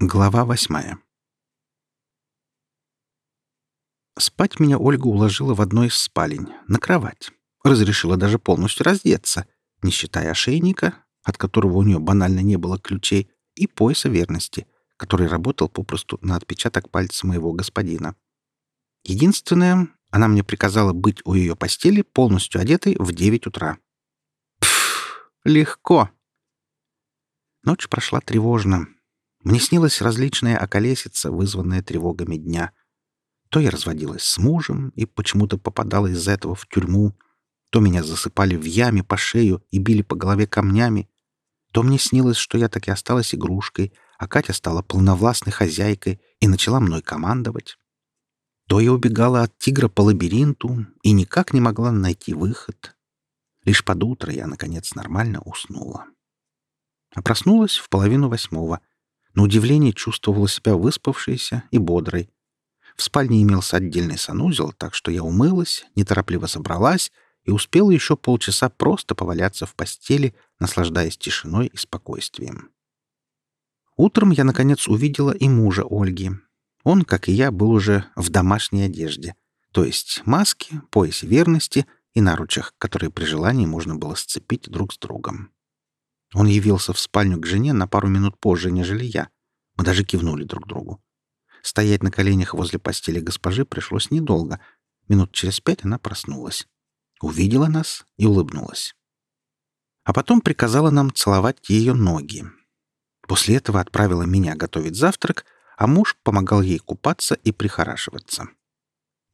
Глава восьмая Спать меня Ольга уложила в одной из спалень, на кровать. Разрешила даже полностью раздеться, не считая ошейника, от которого у нее банально не было ключей, и пояса верности, который работал попросту на отпечаток пальца моего господина. Единственное, она мне приказала быть у ее постели полностью одетой в девять утра. Пф, легко. Ночь прошла тревожно. Мне снилась различная околесица, вызванная тревогами дня. То я разводилась с мужем и почему-то попадала из-за этого в тюрьму, то меня засыпали в яме по шею и били по голове камнями, то мне снилось, что я так и осталась игрушкой, а Катя стала полновластной хозяйкой и начала мной командовать. То я убегала от тигра по лабиринту и никак не могла найти выход. Лишь под утро я, наконец, нормально уснула. А проснулась в половину восьмого. На удивление чувствовала себя выспавшейся и бодрой. В спальне имелся отдельный санузел, так что я умылась, неторопливо собралась и успела еще полчаса просто поваляться в постели, наслаждаясь тишиной и спокойствием. Утром я, наконец, увидела и мужа Ольги. Он, как и я, был уже в домашней одежде, то есть маске, поясе верности и наручах, которые при желании можно было сцепить друг с другом. Он явился в спальню к жене на пару минут позже, нежели я. Мы даже кивнули друг другу. Стоять на коленях возле постели госпожи пришлось недолго. Минут через пять она проснулась. Увидела нас и улыбнулась. А потом приказала нам целовать ее ноги. После этого отправила меня готовить завтрак, а муж помогал ей купаться и прихорашиваться.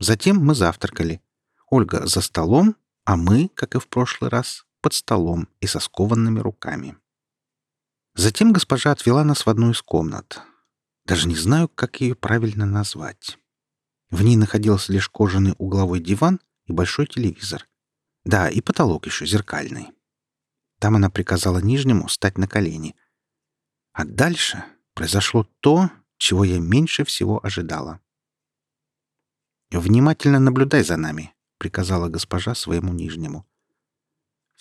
Затем мы завтракали. Ольга за столом, а мы, как и в прошлый раз, под столом и со скованными руками. Затем госпожа отвела нас в одну из комнат. Даже не знаю, как ее правильно назвать. В ней находился лишь кожаный угловой диван и большой телевизор. Да, и потолок еще зеркальный. Там она приказала Нижнему стать на колени. А дальше произошло то, чего я меньше всего ожидала. «Внимательно наблюдай за нами», — приказала госпожа своему Нижнему.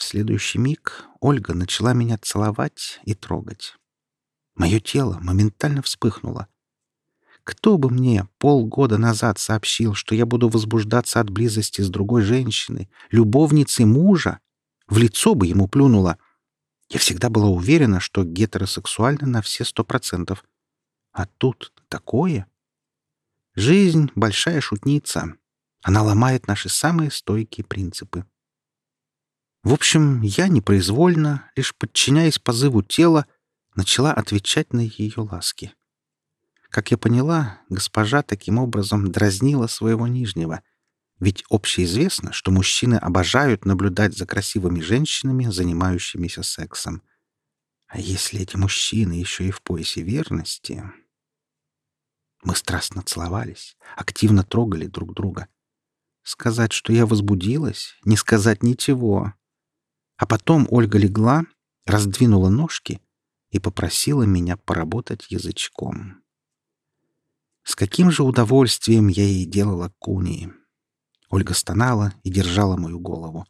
Следующий миг Ольга начала меня целовать и трогать. Мое тело моментально вспыхнуло. Кто бы мне полгода назад сообщил, что я буду возбуждаться от близости с другой женщиной, любовницей мужа, в лицо бы ему плюнула. Я всегда была уверена, что гетеросексуальна на все сто процентов. А тут такое. Жизнь — большая шутница. Она ломает наши самые стойкие принципы. В общем, я непроизвольно, лишь подчиняясь позыву тела, начала отвечать на ее ласки. Как я поняла, госпожа таким образом дразнила своего нижнего. Ведь общеизвестно, что мужчины обожают наблюдать за красивыми женщинами, занимающимися сексом. А если эти мужчины еще и в поясе верности... Мы страстно целовались, активно трогали друг друга. Сказать, что я возбудилась, не сказать ничего. А потом Ольга легла, раздвинула ножки и попросила меня поработать язычком. С каким же удовольствием я ей делала куни. Ольга стонала и держала мою голову.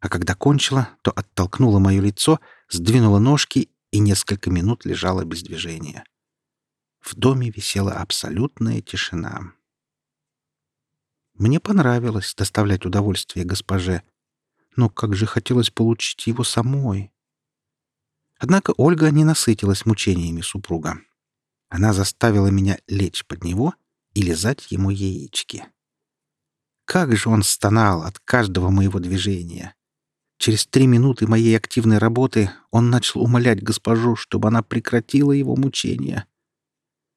А когда кончила, то оттолкнула мое лицо, сдвинула ножки и несколько минут лежала без движения. В доме висела абсолютная тишина. Мне понравилось доставлять удовольствие госпоже, но как же хотелось получить его самой. Однако Ольга не насытилась мучениями супруга. Она заставила меня лечь под него и лизать ему яички. Как же он стонал от каждого моего движения! Через три минуты моей активной работы он начал умолять госпожу, чтобы она прекратила его мучения.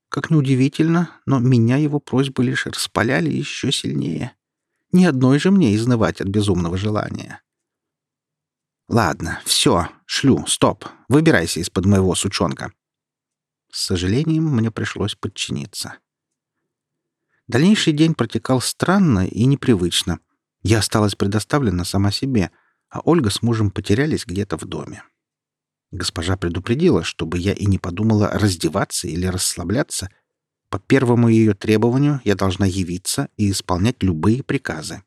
Как неудивительно, но меня его просьбы лишь распаляли еще сильнее. Ни одной же мне изнывать от безумного желания. «Ладно, все, шлю, стоп, выбирайся из-под моего сучонка», с сожалением мне пришлось подчиниться. Дальнейший день протекал странно и непривычно. Я осталась предоставлена сама себе, а Ольга с мужем потерялись где-то в доме. Госпожа предупредила, чтобы я и не подумала раздеваться или расслабляться. По первому ее требованию я должна явиться и исполнять любые приказы.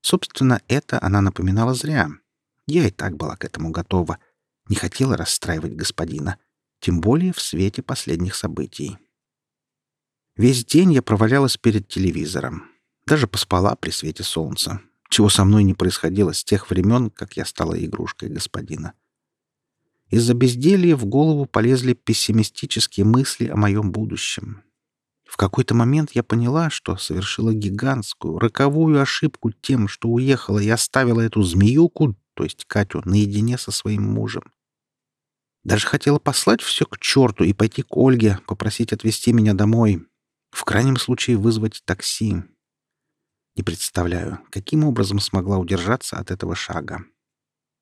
Собственно, это она напоминала зря. Я и так была к этому готова. Не хотела расстраивать господина Тем более в свете последних событий. Весь день я провалялась перед телевизором. Даже поспала при свете солнца, чего со мной не происходило с тех времен, как я стала игрушкой господина. Из-за безделья в голову полезли пессимистические мысли о моем будущем. В какой-то момент я поняла, что совершила гигантскую, роковую ошибку тем, что уехала и оставила эту змеюку, то есть Катю, наедине со своим мужем. Даже хотела послать все к черту и пойти к Ольге, попросить отвезти меня домой. В крайнем случае вызвать такси. Не представляю, каким образом смогла удержаться от этого шага.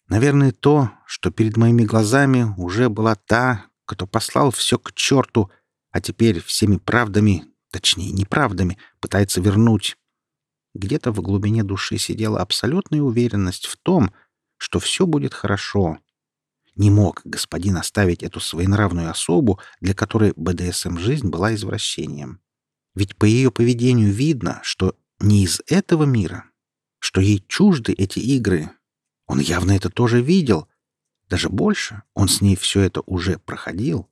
Наверное, то, что перед моими глазами уже была та, кто послал все к черту, а теперь всеми правдами, точнее, неправдами, пытается вернуть. Где-то в глубине души сидела абсолютная уверенность в том, что все будет хорошо. Не мог господин оставить эту своенравную особу, для которой БДСМ-жизнь была извращением. Ведь по ее поведению видно, что не из этого мира, что ей чужды эти игры. Он явно это тоже видел. Даже больше, он с ней все это уже проходил.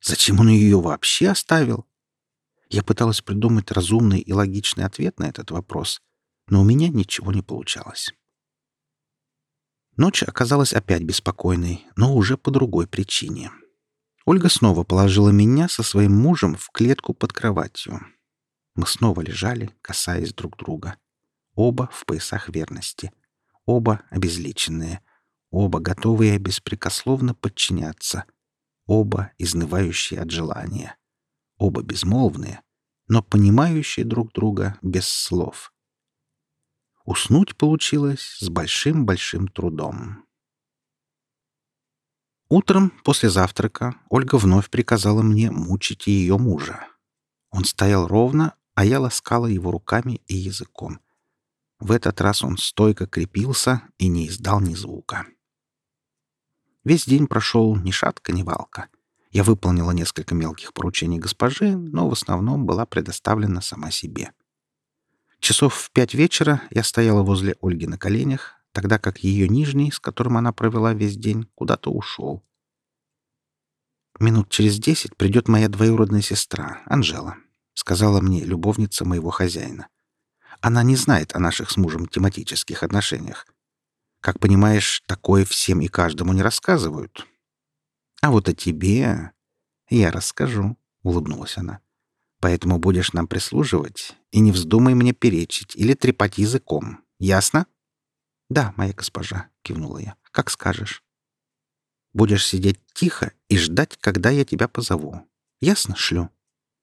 Зачем он ее вообще оставил? Я пыталась придумать разумный и логичный ответ на этот вопрос, но у меня ничего не получалось. Ночь оказалась опять беспокойной, но уже по другой причине. Ольга снова положила меня со своим мужем в клетку под кроватью. Мы снова лежали, касаясь друг друга. Оба в поясах верности. Оба обезличенные. Оба готовые беспрекословно подчиняться. Оба изнывающие от желания. Оба безмолвные, но понимающие друг друга без слов. Уснуть получилось с большим-большим трудом. Утром после завтрака Ольга вновь приказала мне мучить ее мужа. Он стоял ровно, а я ласкала его руками и языком. В этот раз он стойко крепился и не издал ни звука. Весь день прошел ни шатка, ни валка. Я выполнила несколько мелких поручений госпожи, но в основном была предоставлена сама себе. Часов в пять вечера я стояла возле Ольги на коленях, тогда как ее нижний, с которым она провела весь день, куда-то ушел. Минут через десять придет моя двоюродная сестра, Анжела. — сказала мне любовница моего хозяина. «Она не знает о наших с мужем тематических отношениях. Как понимаешь, такое всем и каждому не рассказывают. А вот о тебе я расскажу», — улыбнулась она. «Поэтому будешь нам прислуживать и не вздумай мне перечить или трепать языком. Ясно?» «Да, моя госпожа», — кивнула я. «Как скажешь». «Будешь сидеть тихо и ждать, когда я тебя позову. Ясно, шлю?»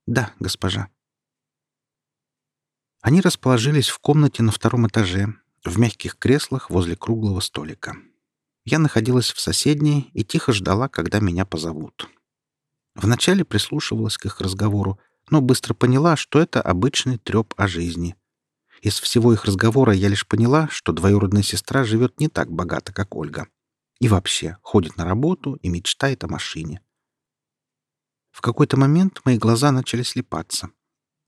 «Да, госпожа». Они расположились в комнате на втором этаже, в мягких креслах возле круглого столика. Я находилась в соседней и тихо ждала, когда меня позовут. Вначале прислушивалась к их разговору, но быстро поняла, что это обычный треп о жизни. Из всего их разговора я лишь поняла, что двоюродная сестра живет не так богато, как Ольга. И вообще ходит на работу и мечтает о машине. В какой-то момент мои глаза начали слепаться.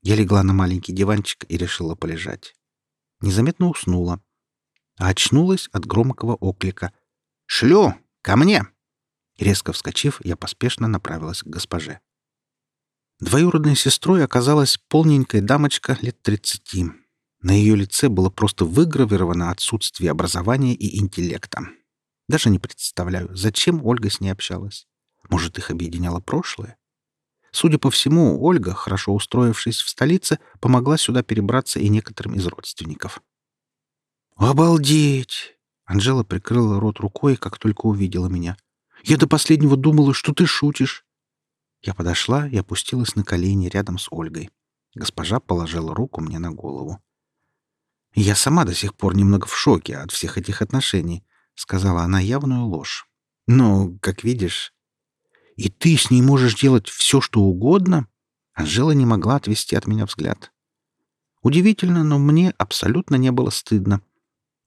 Я легла на маленький диванчик и решила полежать. Незаметно уснула. А очнулась от громкого оклика. «Шлю! Ко мне!» Резко вскочив, я поспешно направилась к госпоже. Двоюродной сестрой оказалась полненькая дамочка лет тридцати. На ее лице было просто выгравировано отсутствие образования и интеллекта. Даже не представляю, зачем Ольга с ней общалась. Может, их объединяло прошлое? Судя по всему, Ольга, хорошо устроившись в столице, помогла сюда перебраться и некоторым из родственников. «Обалдеть!» Анжела прикрыла рот рукой, как только увидела меня. «Я до последнего думала, что ты шутишь!» Я подошла и опустилась на колени рядом с Ольгой. Госпожа положила руку мне на голову. «Я сама до сих пор немного в шоке от всех этих отношений», — сказала она явную ложь. «Но, как видишь, и ты с ней можешь делать все, что угодно?» Анжела не могла отвести от меня взгляд. Удивительно, но мне абсолютно не было стыдно.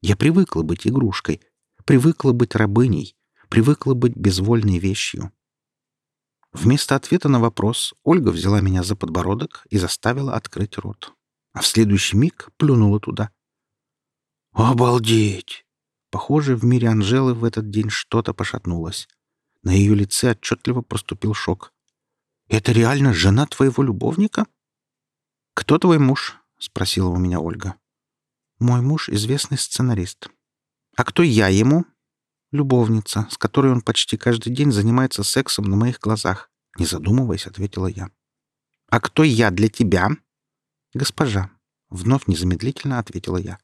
Я привыкла быть игрушкой, привыкла быть рабыней, привыкла быть безвольной вещью. Вместо ответа на вопрос Ольга взяла меня за подбородок и заставила открыть рот. А в следующий миг плюнула туда. «Обалдеть!» Похоже, в мире Анжелы в этот день что-то пошатнулось. На ее лице отчетливо проступил шок. «Это реально жена твоего любовника?» «Кто твой муж?» — спросила у меня Ольга. «Мой муж — известный сценарист». «А кто я ему?» «Любовница, с которой он почти каждый день занимается сексом на моих глазах», — не задумываясь, ответила я. «А кто я для тебя?» «Госпожа», — вновь незамедлительно ответила я.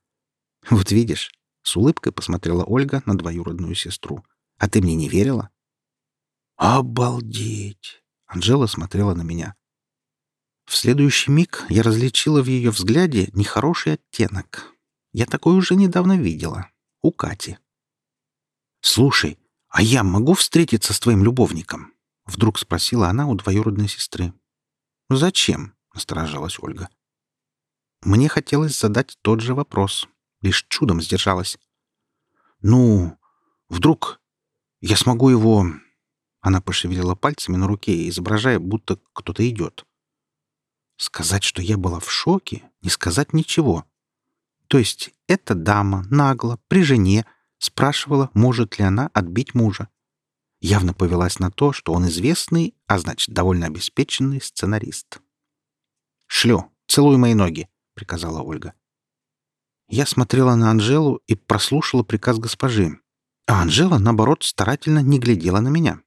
«Вот видишь», — с улыбкой посмотрела Ольга на двоюродную сестру. «А ты мне не верила?» «Обалдеть!» — Анжела смотрела на меня. В следующий миг я различила в ее взгляде нехороший оттенок. Я такой уже недавно видела. У Кати. «Слушай, а я могу встретиться с твоим любовником?» — вдруг спросила она у двоюродной сестры. «Зачем?» — насторожилась Ольга. Мне хотелось задать тот же вопрос. Лишь чудом сдержалась. «Ну, вдруг я смогу его...» Она пошевелила пальцами на руке, изображая, будто кто-то идет. Сказать, что я была в шоке, не сказать ничего. То есть эта дама нагло, при жене, спрашивала, может ли она отбить мужа. Явно повелась на то, что он известный, а значит, довольно обеспеченный сценарист. «Шлю, целуй мои ноги», — приказала Ольга. Я смотрела на Анжелу и прослушала приказ госпожи. А Анжела, наоборот, старательно не глядела на меня.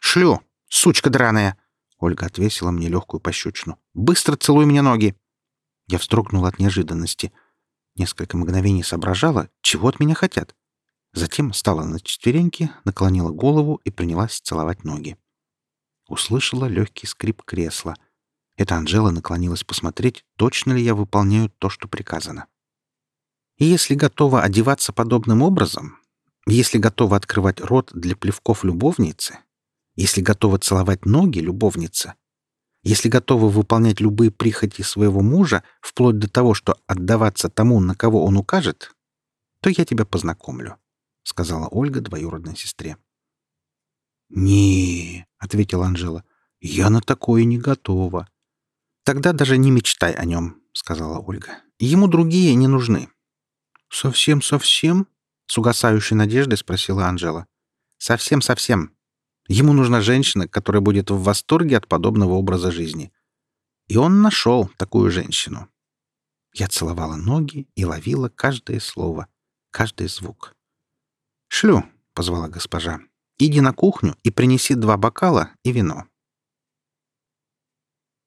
«Шлю, сучка драная!» Ольга отвесила мне легкую пощечину. «Быстро целуй мне ноги!» Я вздрогнула от неожиданности. Несколько мгновений соображала, чего от меня хотят. Затем встала на четвереньки, наклонила голову и принялась целовать ноги. Услышала легкий скрип кресла. Это Анжела наклонилась посмотреть, точно ли я выполняю то, что приказано. И если готова одеваться подобным образом, если готова открывать рот для плевков любовницы, если готова целовать ноги любовница, если готова выполнять любые прихоти своего мужа, вплоть до того, что отдаваться тому, на кого он укажет, то я тебя познакомлю», — сказала Ольга двоюродной сестре. «Не», — ответила Анжела, — «я на такое не готова». «Тогда даже не мечтай о нем», — сказала Ольга. «Ему другие не нужны». «Совсем-совсем?» — с угасающей надеждой спросила Анжела. «Совсем-совсем», Ему нужна женщина, которая будет в восторге от подобного образа жизни. И он нашел такую женщину. Я целовала ноги и ловила каждое слово, каждый звук. «Шлю», — позвала госпожа. «Иди на кухню и принеси два бокала и вино».